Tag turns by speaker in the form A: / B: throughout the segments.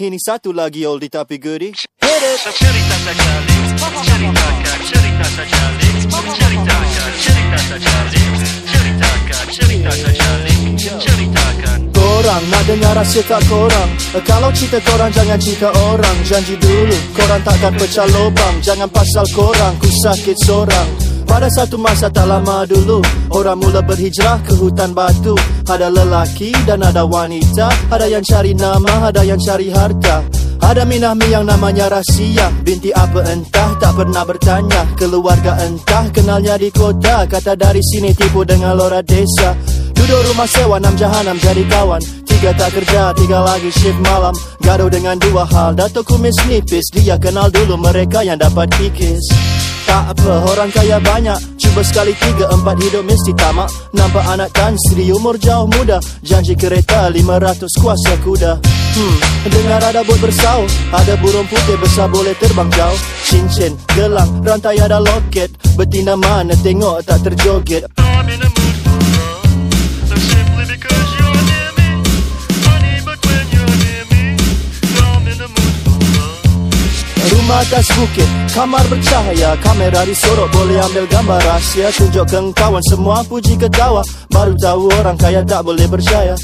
A: Ini satu lagi oldie tapi goodie. Hit it!
B: Cerita saja, ceritakan, cerita saja, ceritakan, cerita saja, ceritakan, cerita saja, ceritakan.
A: Korang nak dengar rahsia tak korang Kalau cerita korang jangan cerita orang Janji dulu korang takkan pecah lubang Jangan pasal korang ku sakit seorang pada satu masa tak lama dulu Orang mula berhijrah ke hutan batu. Ada lelaki dan ada wanita Ada yang cari nama, ada yang cari harta. Ada Minahmi yang namanya Rahsia Binti apa entah tak pernah bertanya. Keluarga entah kenalnya di kota. Kata dari sini tipu dengan lora desa. Duduk rumah sewa enam jahanam jadi kawan. Tiga tak kerja, tiga lagi shift malam. Gaduh dengan dua hal Datuk kumis nipis. Dia kenal dulu mereka yang dapat kikis tak apa, orang kaya banyak. Cuba sekali tiga, empat hidup mesti tamak. Nampak anak tan Sri umur jauh muda. Janji kereta lima ratus kuasa kuda. Hmm, dengar ada bot bersau. Ada burung putih besar boleh terbang jauh. Cincin, gelang, rantai ada loket. Betina mana tengok tak terjoget atas bukit, kamar bercahaya Kamera disorok, boleh ambil gambar rahsia. Tunjuk kawan, semua puji ketawa. Baru tahu orang kaya tak boleh percaya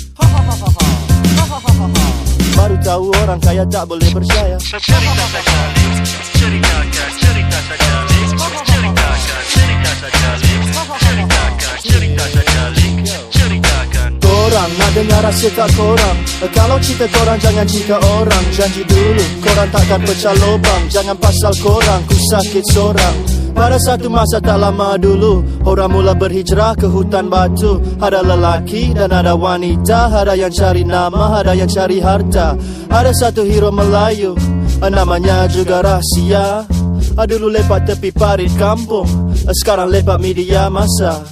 A: Baru tahu orang kaya tak boleh percaya
B: Cerita saja, cerita
A: dengar rahsia tak korang. Kalau cerita korang jangan cerita orang. Janji dulu korang takkan pecah lubang. Jangan pasal korang ku sakit seorang. Pada satu masa tak lama dulu Orang mula berhijrah ke hutan batu. Ada lelaki dan ada wanita. Ada yang cari nama, ada yang cari harta. Ada satu hero Melayu Namanya juga rahsia Ah, Dulu lepak tepi parit kampung Sekarang lepak media masa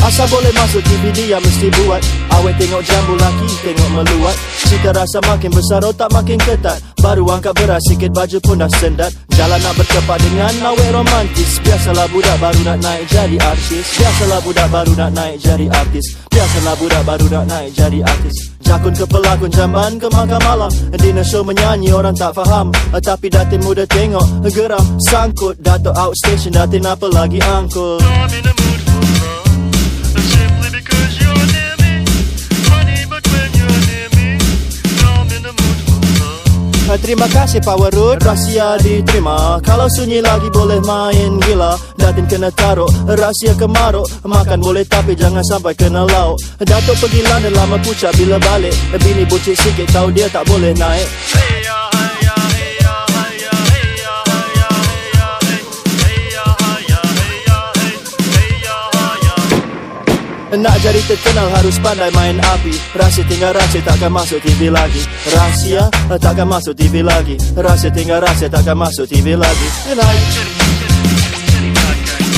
A: Asal boleh masuk TV dia mesti buat. Awet tengok jambu laki tengok meluat. Cita rasa makin besar otak makin ketat. Baru angkat beras sikit baju pun dah sendat. Jalan nak berkepak dengan awet romantis. Biasalah budak baru nak naik jadi artis. Biasalah budak baru nak naik jadi artis. Biasalah budak baru nak naik jadi artis. Jakun ke pelakon jamban ke makan malam. Dinner show menyanyi orang tak faham. Tapi datin muda tengok geram Sangkut. Dato outstation datin apa lagi angkut Terima kasih Power Road Rahsia diterima. Kalau sunyi lagi boleh main gila. Datin kena taruh Rahsia kemaruk. Makan boleh tapi jangan sampai kena lauk. Datuk pergi London lama pucat bila balik. Bini bucik sikit tahu dia tak boleh naik.
B: Hey ya,
A: Nak jadi terkenal harus pandai main api Rahsia tinggal rahsia takkan masuk TV lagi Rahsia eh, takkan masuk TV lagi Rahsia tinggal rahsia takkan masuk TV lagi Inai.
B: Cerita.